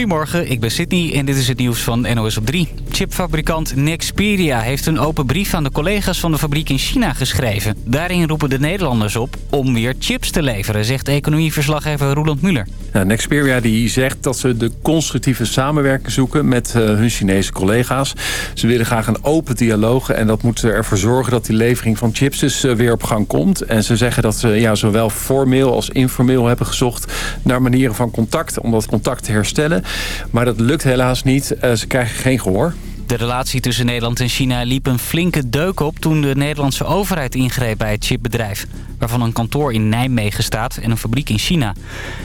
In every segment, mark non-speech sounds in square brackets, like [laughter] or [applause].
Goedemorgen, ik ben Sydney en dit is het nieuws van NOS op 3. Chipfabrikant Nexperia heeft een open brief aan de collega's van de fabriek in China geschreven. Daarin roepen de Nederlanders op om weer chips te leveren, zegt economieverslaggever Roland Muller. Nexperia die zegt dat ze de constructieve samenwerking zoeken met uh, hun Chinese collega's. Ze willen graag een open dialoog en dat moet ervoor zorgen dat die levering van chips dus uh, weer op gang komt. En ze zeggen dat ze ja, zowel formeel als informeel hebben gezocht naar manieren van contact om dat contact te herstellen. Maar dat lukt helaas niet. Uh, ze krijgen geen gehoor. De relatie tussen Nederland en China liep een flinke deuk op... toen de Nederlandse overheid ingreep bij het chipbedrijf... waarvan een kantoor in Nijmegen staat en een fabriek in China.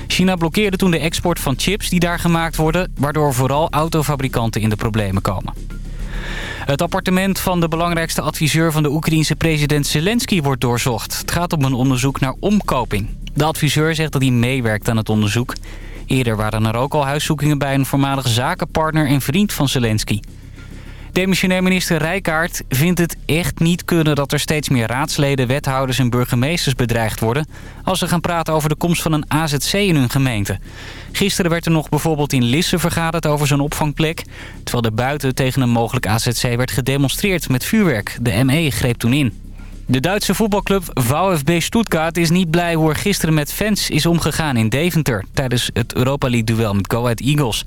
China blokkeerde toen de export van chips die daar gemaakt worden... waardoor vooral autofabrikanten in de problemen komen. Het appartement van de belangrijkste adviseur van de Oekraïense president Zelensky wordt doorzocht. Het gaat om een onderzoek naar omkoping. De adviseur zegt dat hij meewerkt aan het onderzoek... Eerder waren er ook al huiszoekingen bij een voormalig zakenpartner en vriend van Zelensky. Demissionair minister Rijkaard vindt het echt niet kunnen dat er steeds meer raadsleden, wethouders en burgemeesters bedreigd worden... als ze gaan praten over de komst van een AZC in hun gemeente. Gisteren werd er nog bijvoorbeeld in Lisse vergaderd over zo'n opvangplek... terwijl er buiten tegen een mogelijk AZC werd gedemonstreerd met vuurwerk. De ME greep toen in. De Duitse voetbalclub VfB Stuttgart is niet blij hoe er gisteren met fans is omgegaan in Deventer... tijdens het Europa League-duel met Go Ahead Eagles.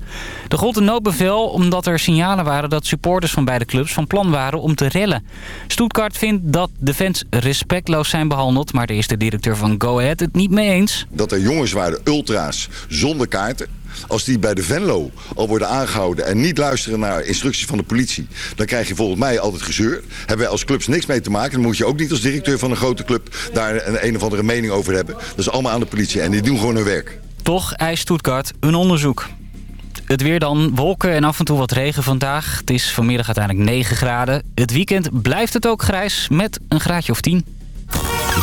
Er gold een noodbevel omdat er signalen waren dat supporters van beide clubs van plan waren om te rellen. Stuttgart vindt dat de fans respectloos zijn behandeld... maar de eerste directeur van Go Ahead het niet mee eens. Dat er jongens waren, ultra's, zonder kaarten als die bij de Venlo al worden aangehouden... en niet luisteren naar instructies van de politie... dan krijg je volgens mij altijd gezeur. Hebben wij als clubs niks mee te maken. Dan moet je ook niet als directeur van een grote club... daar een, een of andere mening over hebben. Dat is allemaal aan de politie en die doen gewoon hun werk. Toch eist Stuttgart een onderzoek. Het weer dan, wolken en af en toe wat regen vandaag. Het is vanmiddag uiteindelijk 9 graden. Het weekend blijft het ook grijs met een graadje of 10.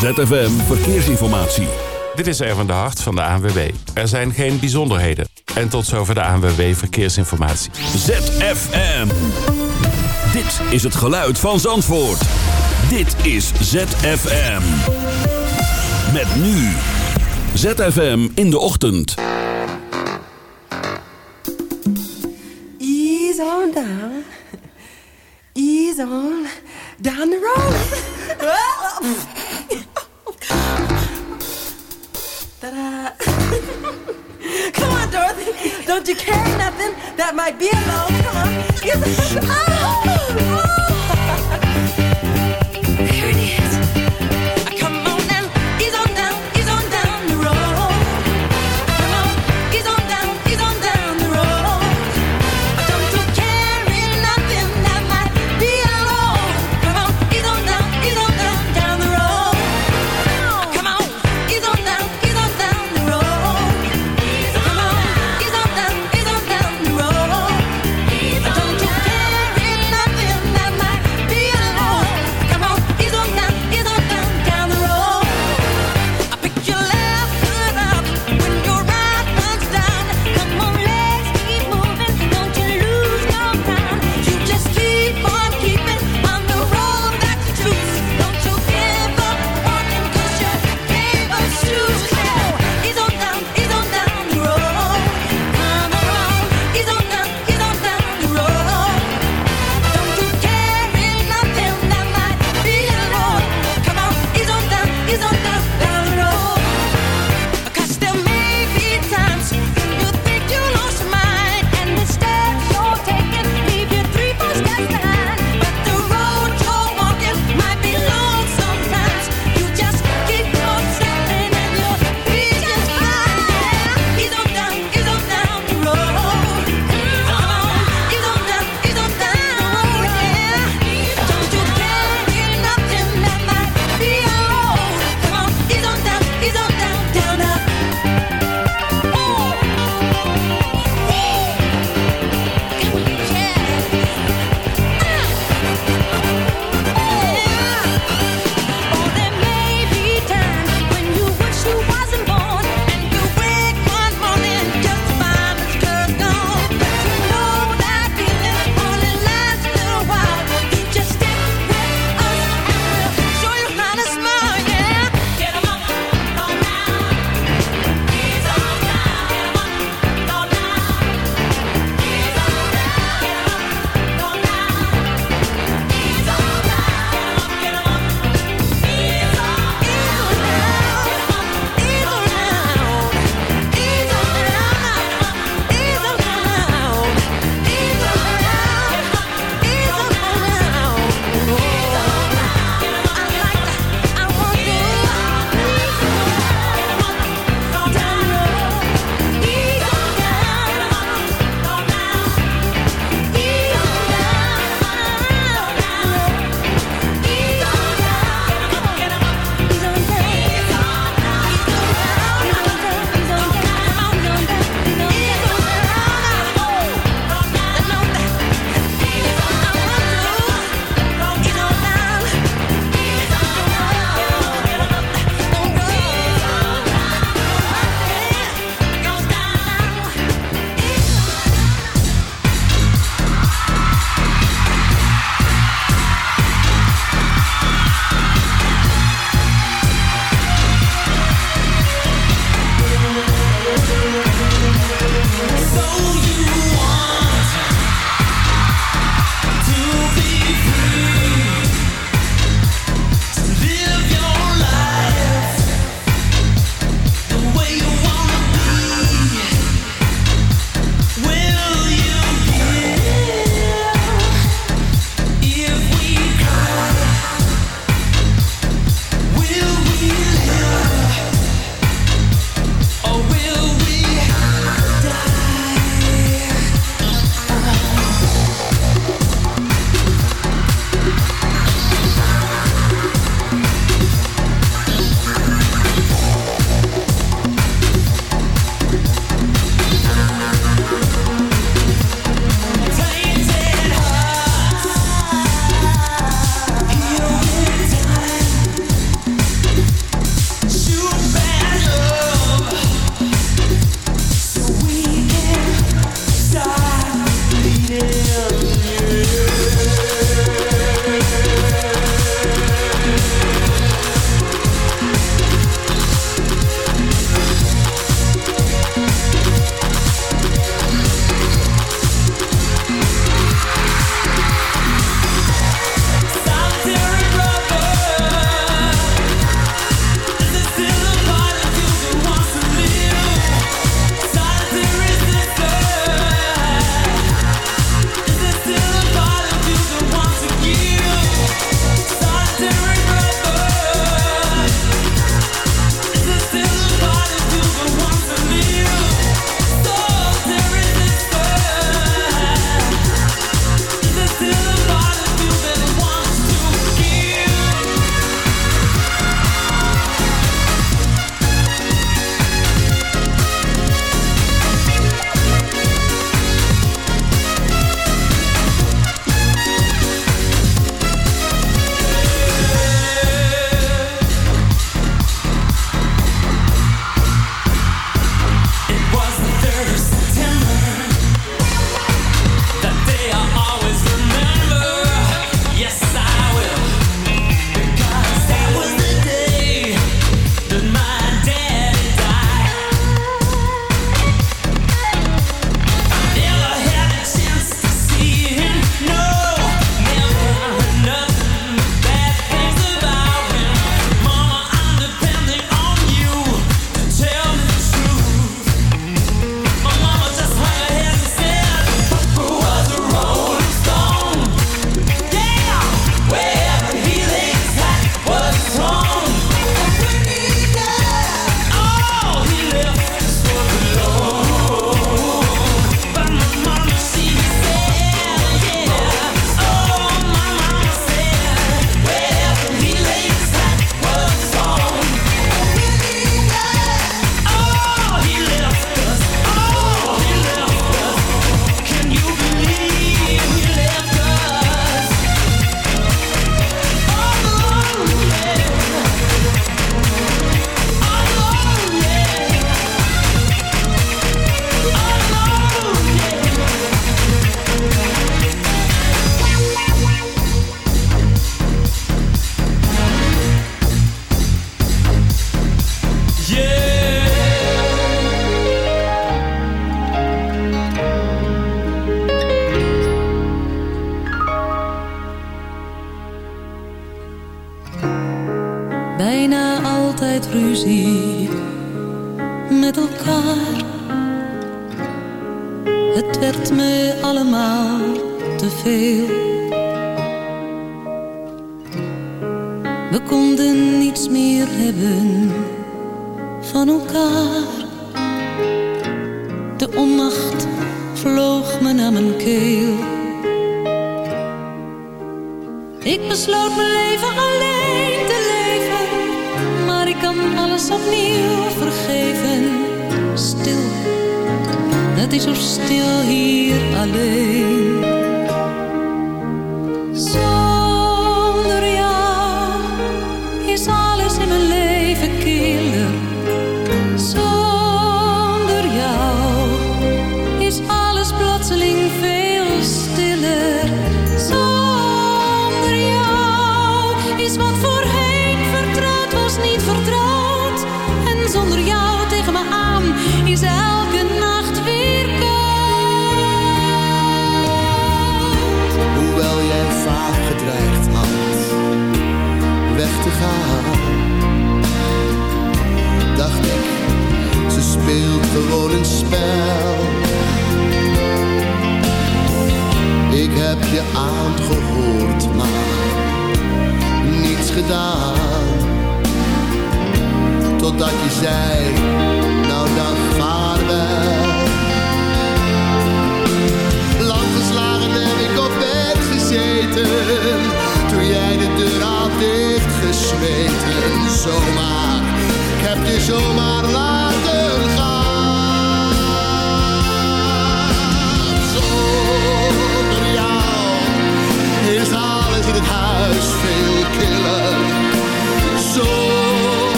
ZFM Verkeersinformatie. Dit is Erwin de Hart van de ANWB. Er zijn geen bijzonderheden. En tot zover de ANWB Verkeersinformatie. ZFM. Dit is het geluid van Zandvoort. Dit is ZFM. Met nu. ZFM in de ochtend. Ease on down. Ease on down the road. [laughs] Ta-da. [laughs] Come on, Dorothy. Don't you carry nothing that might be a load? Come on.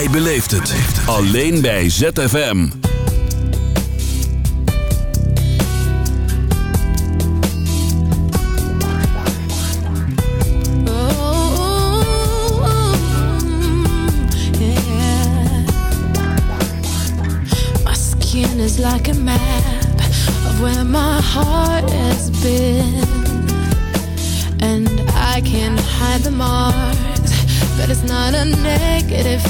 Jij beleeft het. Alleen bij ZFM. like a map of where my heart has been And I can hide the marks But it's not a negative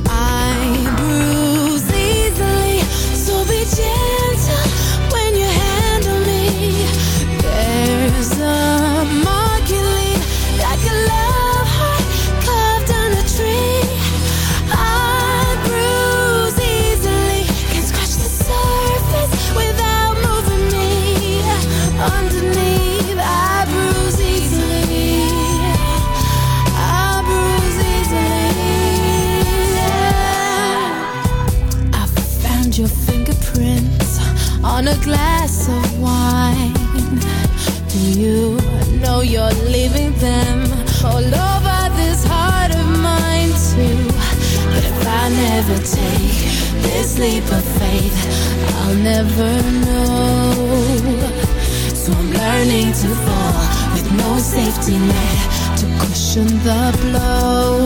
safety net to cushion the blow.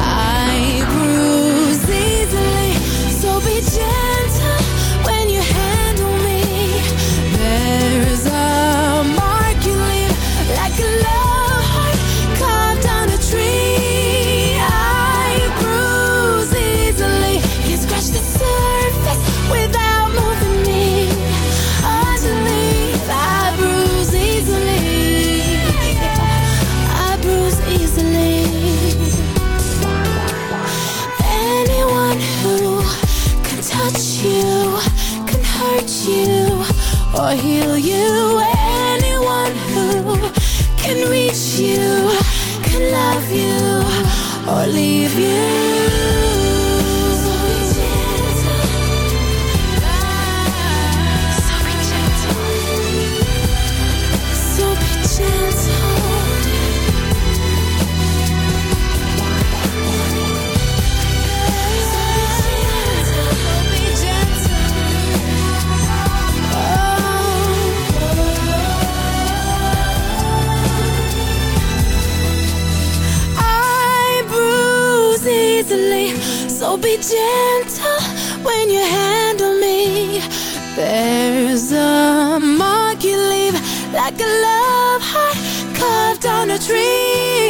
I like a love heart carved on a tree.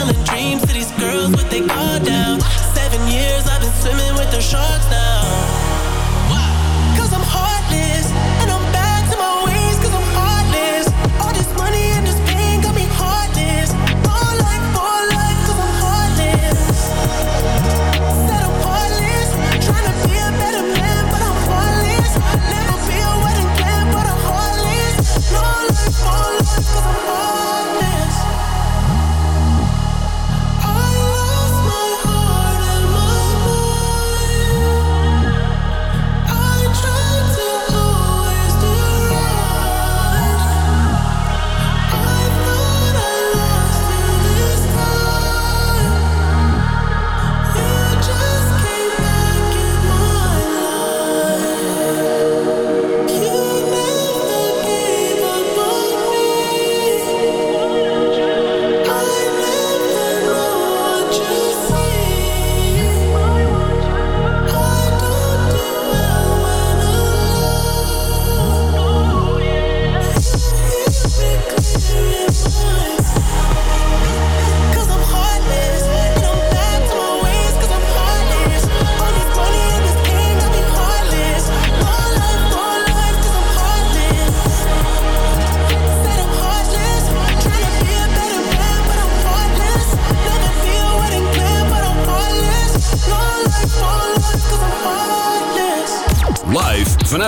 Selling dreams to these girls with they guard down.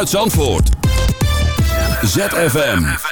Vanuit Zandvoort. ZFM.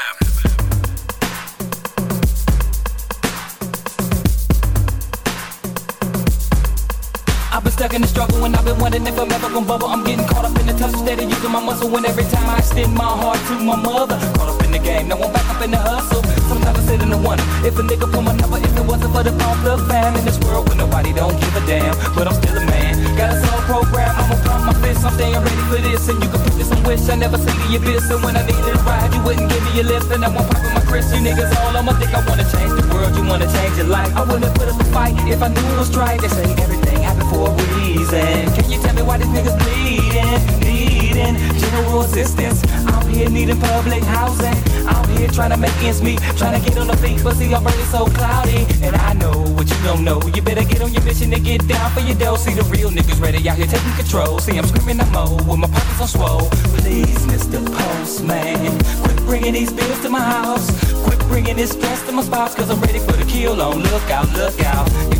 stuck in the struggle and I've been wondering if I'm ever gonna bubble. I'm getting caught up in the touch, steady using my muscle. And every time I extend my heart to my mother, caught up in the game, now I'm back up in the hustle. Sometimes I sit in the wonder if a nigga pull my number, if it wasn't for the pump the fam in this world where nobody don't give a damn. But I'm still a man, got a soul program. I'ma pump my fist, I'm staying ready for this. And you can put this on wish I never see the abyss. And when I needed a ride, you wouldn't give me a lift. And I won't pop in my Chris, you niggas all I'ma think I wanna change the world, you wanna change your life. I wouldn't put up a fight if I knew it was right. They say everything happened for a reason. Can you tell me why these niggas bleeding? Needing general assistance. I'm here needing public housing. I'm here trying to make ends meet, trying to get on the feet, but see, I'm burning so cloudy. And I know what you don't know. You better get on your mission and get down for your dough. See the real niggas ready out here taking control. See, I'm screaming I'm old with my pockets on swole. Please, Mr. Postman, quit bringing these bills to my house. Quit bringing this stress to my spouse, cause I'm ready for the kill on. Look out, look out. You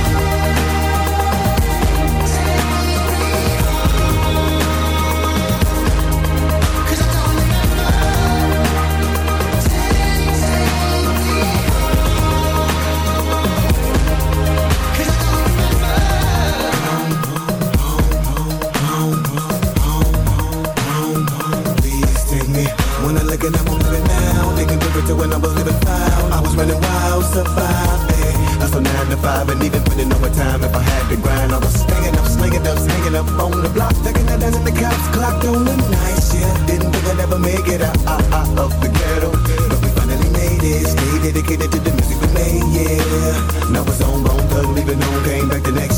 Five and even putting overtime if I had to grind. I was staying up, slinging up, hanging up on the block. Taking that dance in the cops clocked on the night shift. Didn't think I'd ever make it out, out, out of the ghetto. But we finally made it. Stay dedicated to the music we made, yeah. Now it's on, bone leaving on. Came back the next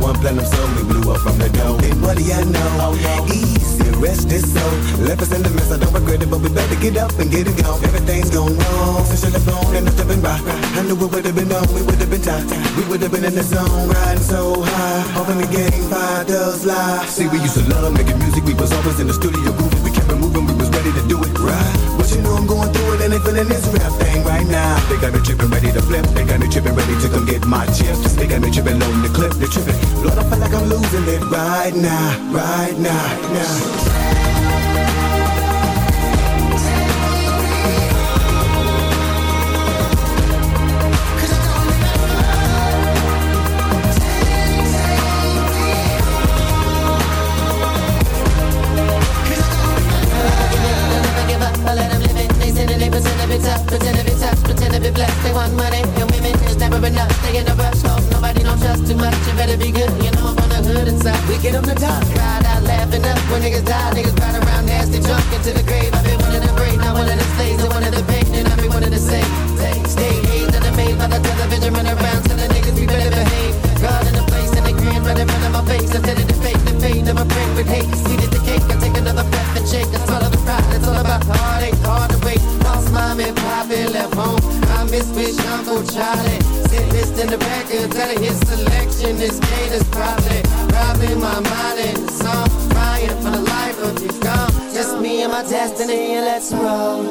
one platinum song. We blew up from the dome. And what do you know? Oh, Easy, rest is so. Left us in the mess, I don't regret it, but we better get up and get it going. Everything's gone wrong since you left home and nothing been right. I knew it would have been on, we would have been tight. We would have been in the zone, riding so high. Off in the game, five does lie. See, we used to love making music, we was always in the studio grooving. We kept it moving, we was ready to do it right. But you know I'm going through it and they feeling this rap thing right now. They got me tripping, ready to flip. They got me tripping, ready to come get my chips. They got me tripping, loading the clip. They tripping. Lord, I feel like I'm losing it right now, right now, now. Trust too much. You better be good, you know I'm from the hood inside. We get on the top, ride out laughing up when niggas die. Niggas ride around nasty, drunk into the grave. I've been one of the brave, not one of the slaves, and one of the pain, and I'll be one of the same. Stay hazed and made by the television, run around till the niggas be better behave. God in the place and they grin right in front of my face. Instead of the fake, the pain of a friend with hate. See the cake, I take another breath and shake. That's all of the pride, it's all about heartache, hard to wait. Lost mom and poppy left home. Miss Uncle Charlie. Sit list in the record, tell his selection. This gate is probably robbing my mind in the song. Crying for the life of you gone. Just me and my destiny, let's roll.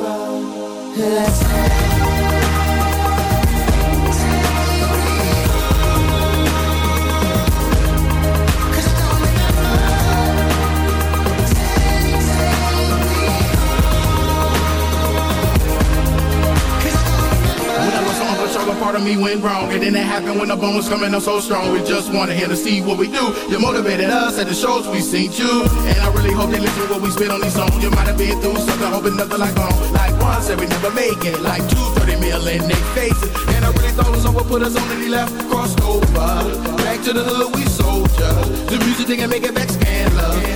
Let's roll. Part of me went wrong. And then it happened when the bones coming up so strong. We just wanted here to see what we do. You motivated us at the shows we seen you. And I really hope they listen to what we spit on these songs. You might have been through something, hoping nothing like home. Like one said we never make it. Like two, 30 mil in they faces. And I really thought someone put us on and he left, crossed over. Back to the hood, we soldier. The music didn't make it back.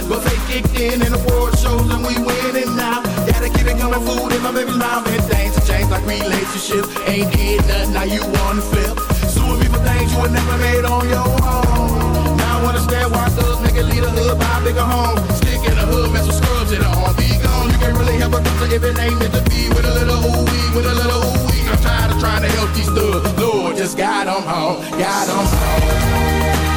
But they kicked in and world shows and we winning now. Gotta keep it coming, food in my baby's mouth. And things have changed like relationships. Ain't did nothing, now you wanna flip. Suing me for things you would never made on your own. Now I understand why thugs make it lead a hood, buy a bigger home. Stick in the hood, mess with scrubs in the arm. Be gone, you can't really help a doctor if it ain't meant to be. With a little ooh wee, with a little ooh wee. I'm tired of trying to help these thugs. Lord, just guide them home, guide them home.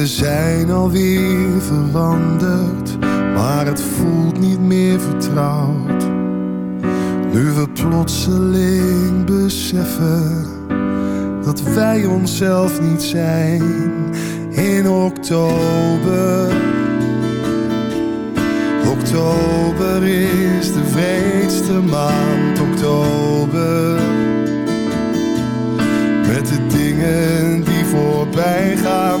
We zijn alweer veranderd, maar het voelt niet meer vertrouwd. Nu we plotseling beseffen dat wij onszelf niet zijn in oktober. Oktober is de vreedste maand, oktober. Met de dingen die voorbij gaan,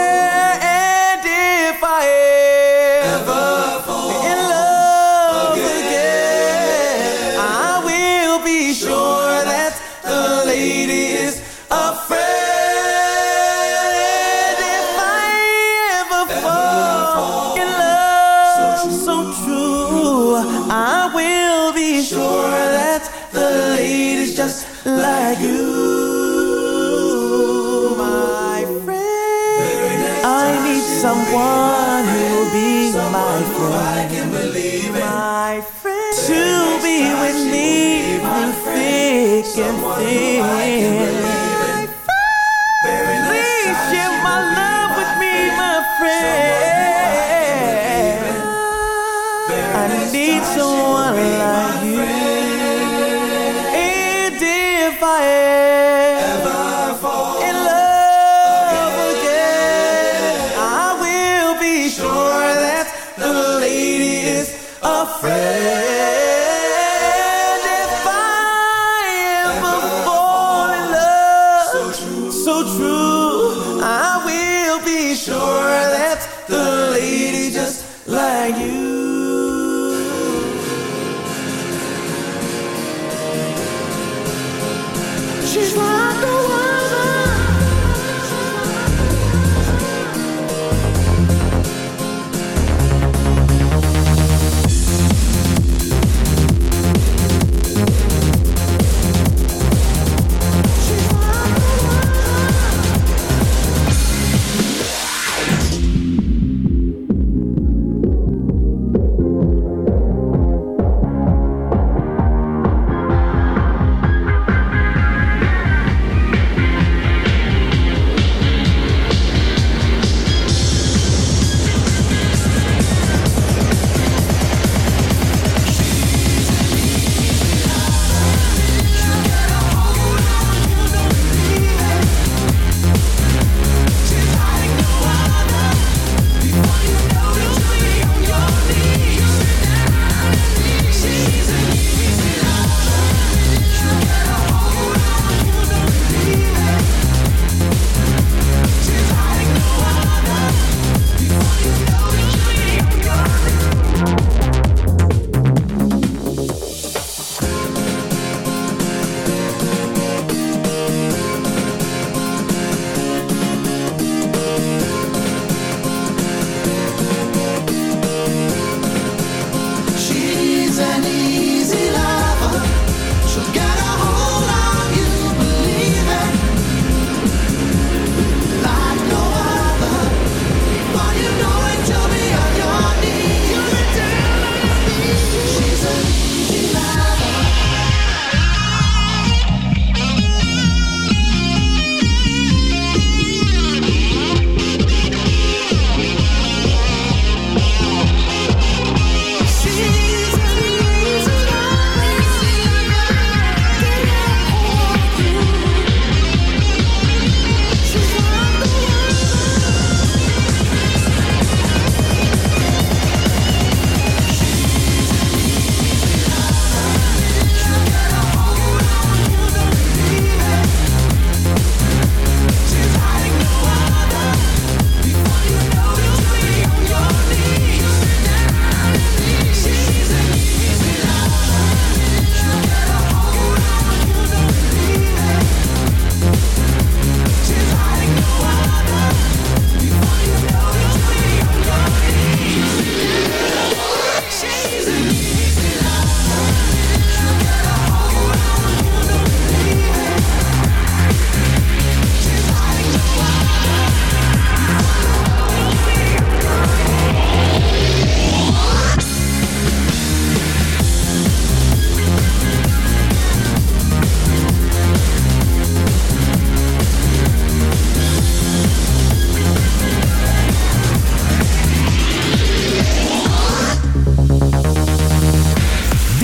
one who will be my friend.